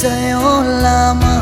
say, Oh, Lama.